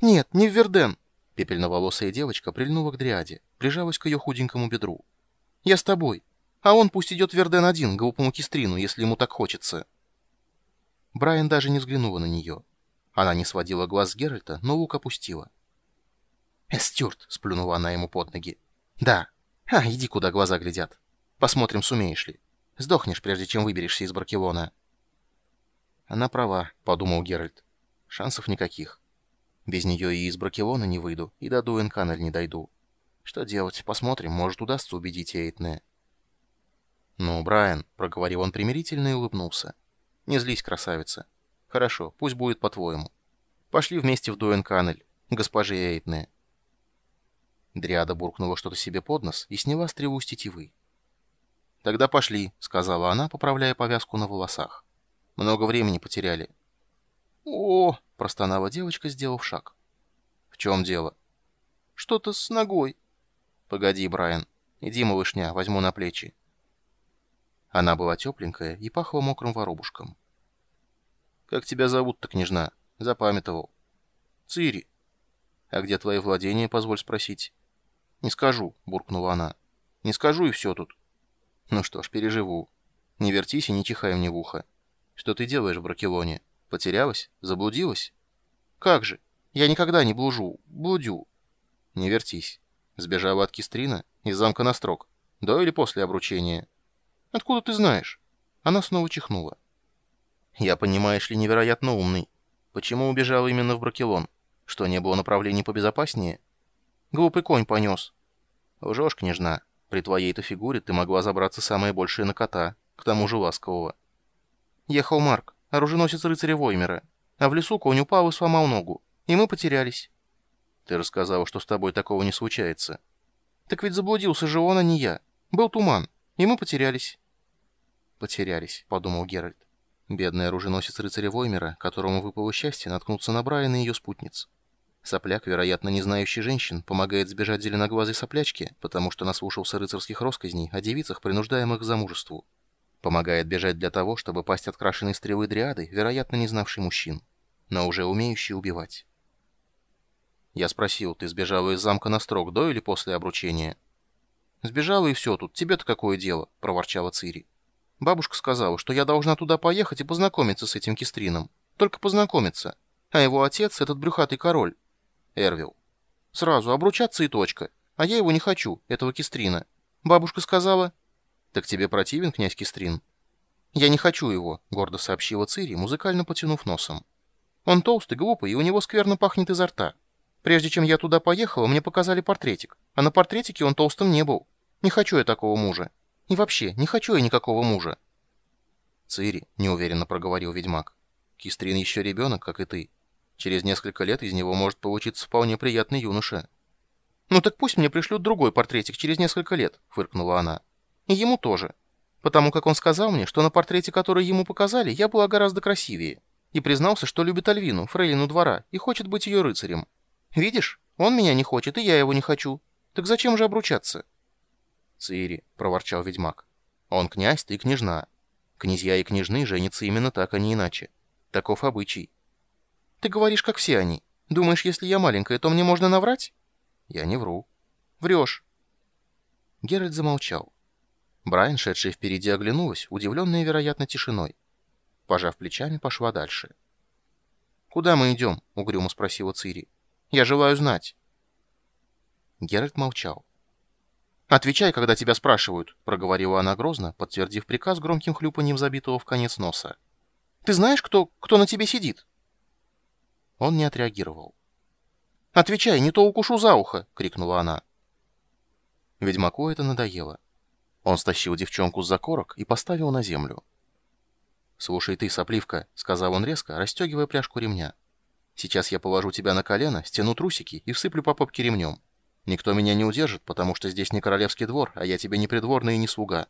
«Нет, не в Верден!» Пепельноволосая девочка прильнула к Дриаде, прижалась к ее худенькому бедру. «Я с тобой, а он пусть идет в Верден один, глупому кистрину, если ему так хочется». Брайан даже не взглянула на нее. Она не сводила глаз с Геральта, но лук опустила. «Эстюрт!» — сплюнула она ему под ноги. «Да. А, иди, куда глаза глядят. Посмотрим, сумеешь ли. Сдохнешь, прежде чем выберешься из Баркелона». «Она права», — подумал Геральт. «Шансов никаких. Без нее и из Бракелона не выйду, и до Дуэнканель не дойду. Что делать? Посмотрим, может, удастся убедить Эйтне». «Ну, Брайан», — проговорил он примирительно и улыбнулся. «Не злись, красавица. Хорошо, пусть будет по-твоему. Пошли вместе в Дуэнканель, госпожи Эйтне». Дриада буркнула что-то себе под нос и сняла стрелу с тетивы. «Тогда пошли», — сказала она, поправляя повязку на волосах. «Много времени потеряли». «О!» — простонала девочка, сделав шаг. «В чем дело?» «Что-то с ногой». «Погоди, Брайан. Иди, малышня, возьму на плечи». Она была тепленькая и пахла мокрым воробушком. «Как тебя зовут-то, княжна?» «Запамятовал». «Цири». «А где твои владения, позволь спросить?» «Не скажу», — буркнула она. «Не скажу, и все тут». «Ну что ж, переживу. Не вертись и не чихай мне в ухо. Что ты делаешь в Бракелоне? Потерялась? Заблудилась?» «Как же? Я никогда не блужу. Блудю». «Не вертись. Сбежала от Кистрина? Из замка на строк? До или после обручения?» «Откуда ты знаешь?» Она снова чихнула. «Я, понимаешь ли, невероятно умный. Почему убежала именно в Бракелон? Что, не было направлений побезопаснее?» Глупый конь понес. Лжешь, княжна. При твоей-то фигуре ты могла забраться самое большее на кота, к тому же ласкового. Ехал Марк, оруженосец рыцаря Воймера. А в лесу конь упал и сломал ногу. И мы потерялись. Ты рассказала, что с тобой такого не случается. Так ведь заблудился же он, а не я. Был туман, и мы потерялись. Потерялись, подумал Геральт. Бедный оруженосец рыцаря Воймера, которому выпало счастье наткнуться на Брайана и ее спутниц. Сопляк, вероятно, не знающий женщин, помогает сбежать зеленоглазой соплячке, потому что наслушался рыцарских росказней о девицах, принуждаемых к замужеству. Помогает бежать для того, чтобы пасть от крашеной стрелы дриады, вероятно, не знавший мужчин, но уже умеющий убивать. Я спросил, ты сбежала из замка на строк до или после обручения? «Сбежала и все тут, тебе-то какое дело?» — проворчала Цири. «Бабушка сказала, что я должна туда поехать и познакомиться с этим кистрином. Только познакомиться. А его отец — этот брюхатый король. Эрвил. Сразу обручаться и точка. А я его не хочу, этого кистрина. Бабушка сказала... Так тебе противен князь Кистрин? Я не хочу его, гордо сообщила Цири, музыкально потянув носом. Он толстый, глупый, и у него скверно пахнет изо рта. Прежде чем я туда поехала, мне показали портретик. А на портретике он толстым не был. Не хочу я такого мужа. И вообще, не хочу я никакого мужа. Цири, неуверенно проговорил ведьмак. Кистрин еще ребенок, как и ты. Через несколько лет из него может получиться вполне приятный юноша. «Ну так пусть мне пришлют другой портретик через несколько лет», — фыркнула она. «И ему тоже. Потому как он сказал мне, что на портрете, который ему показали, я была гораздо красивее. И признался, что любит Альвину, фрейлину двора, и хочет быть ее рыцарем. Видишь, он меня не хочет, и я его не хочу. Так зачем же обручаться?» «Цири», — проворчал ведьмак. «Он князь, ты княжна. Князья и княжны женятся именно так, а не иначе. Таков обычай». Ты говоришь, как все они. Думаешь, если я маленькая, то мне можно наврать? Я не вру. Врешь. Геральт замолчал. Брайан, шедшая впереди, оглянулась, удивленная, вероятно, тишиной. Пожав плечами, пошла дальше. «Куда мы идем?» — угрюмо спросила Цири. «Я желаю знать». Геральт молчал. «Отвечай, когда тебя спрашивают», — проговорила она грозно, подтвердив приказ громким хлюпаньем забитого в конец носа. «Ты знаешь, кто, кто на тебе сидит?» Он не отреагировал. «Отвечай, не то укушу за ухо!» — крикнула она. Ведьмаку это надоело. Он стащил девчонку с закорок и поставил на землю. «Слушай ты, сопливка», — сказал он резко, расстегивая пряжку ремня. «Сейчас я положу тебя на колено, стяну трусики и всыплю по попке ремнем. Никто меня не удержит, потому что здесь не королевский двор, а я тебе не придворный и не слуга.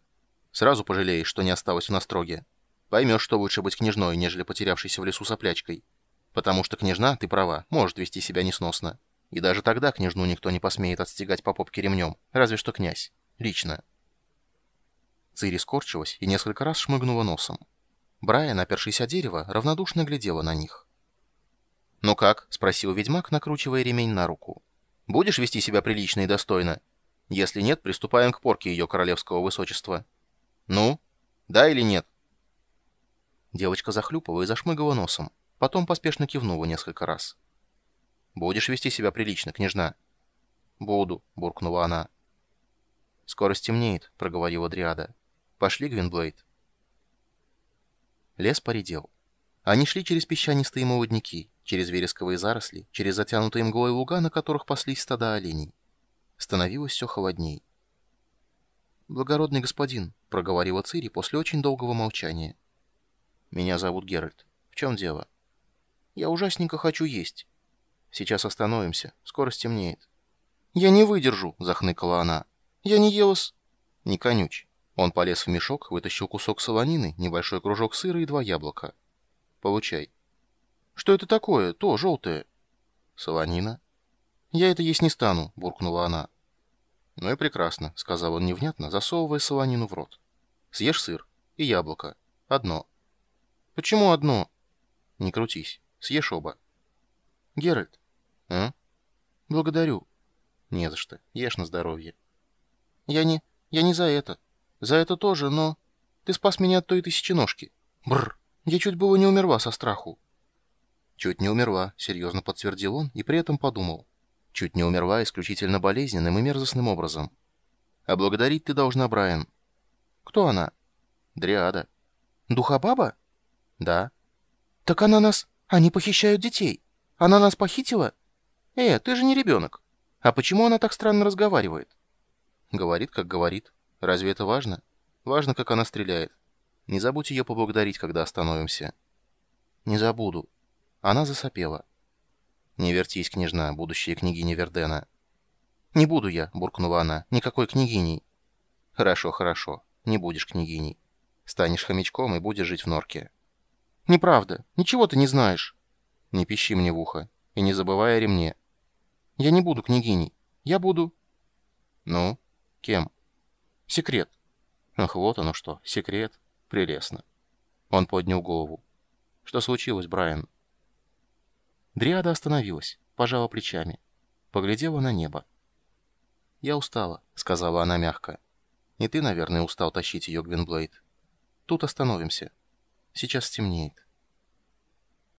Сразу пожалеешь, что не осталось в настроге. Поймешь, что лучше быть княжной, нежели потерявшейся в лесу соплячкой». Потому что княжна, ты права, может вести себя несносно. И даже тогда княжну никто не посмеет отстегать по попке ремнем, разве что князь. Лично. Цири скорчилась и несколько раз шмыгнула носом. Брайан, опершись о дерево, равнодушно глядела на них. «Ну как?» — спросил ведьмак, накручивая ремень на руку. «Будешь вести себя прилично и достойно? Если нет, приступаем к порке ее королевского высочества». «Ну? Да или нет?» Девочка захлюпала и зашмыгала носом. Потом поспешно кивнула несколько раз. «Будешь вести себя прилично, княжна?» «Буду», — буркнула она. «Скоро стемнеет», — проговорила Дриада. «Пошли, Гвинблейд». Лес поредел. Они шли через песчанистые молодняки, через вересковые заросли, через затянутые мглой луга, на которых паслись стада оленей. Становилось все холодней. «Благородный господин», — проговорила Цири после очень долгого молчания. «Меня зовут Геральт. В чем дело?» «Я ужасненько хочу есть». «Сейчас остановимся. Скоро стемнеет». «Я не выдержу», — захныкала она. «Я не ела с...» «Не конючь». Он полез в мешок, вытащил кусок солонины, небольшой кружок сыра и два яблока. «Получай». «Что это такое? То, желтое?» «Солонина». «Я это есть не стану», — буркнула она. «Ну и прекрасно», — сказал он невнятно, засовывая солонину в рот. «Съешь сыр и яблоко. Одно». «Почему одно?» «Не крутись. Съешь оба». «Геральт». «А?» «Благодарю». «Не за что. Ешь на здоровье». «Я не... я не за это. За это тоже, но... Ты спас меня от той тысяченожки. Бррр. Я чуть было не умерла со страху». «Чуть не умерла», — серьезно подтвердил он и при этом подумал. «Чуть не умерла исключительно болезненным и мерзостным образом. А благодарить ты должна, Брайан». «Кто она?» «Дриада». «Духобаба?» «Да». «Так она нас... Они похищают детей. Она нас похитила? Э, ты же не ребенок. А почему она так странно разговаривает?» «Говорит, как говорит. Разве это важно? Важно, как она стреляет. Не забудь ее поблагодарить, когда остановимся». «Не забуду». Она засопела. «Не вертись, княжна, будущая княгиня Вердена». «Не буду я», — буркнула она, — «никакой княгиней». «Хорошо, хорошо. Не будешь княгиней. Станешь хомячком и будешь жить в норке». «Неправда. Ничего ты не знаешь». «Не пищи мне в ухо. И не забывай о ремне». «Я не буду княгиней. Я буду...» «Ну? Кем?» «Секрет». «Ах, вот оно что. Секрет. Прелестно». Он поднял голову. «Что случилось, Брайан?» Дриада остановилась, пожала плечами. Поглядела на небо. «Я устала», — сказала она мягко. «И ты, наверное, устал тащить ее, Гвинблейд. Тут остановимся. Сейчас стемнеет».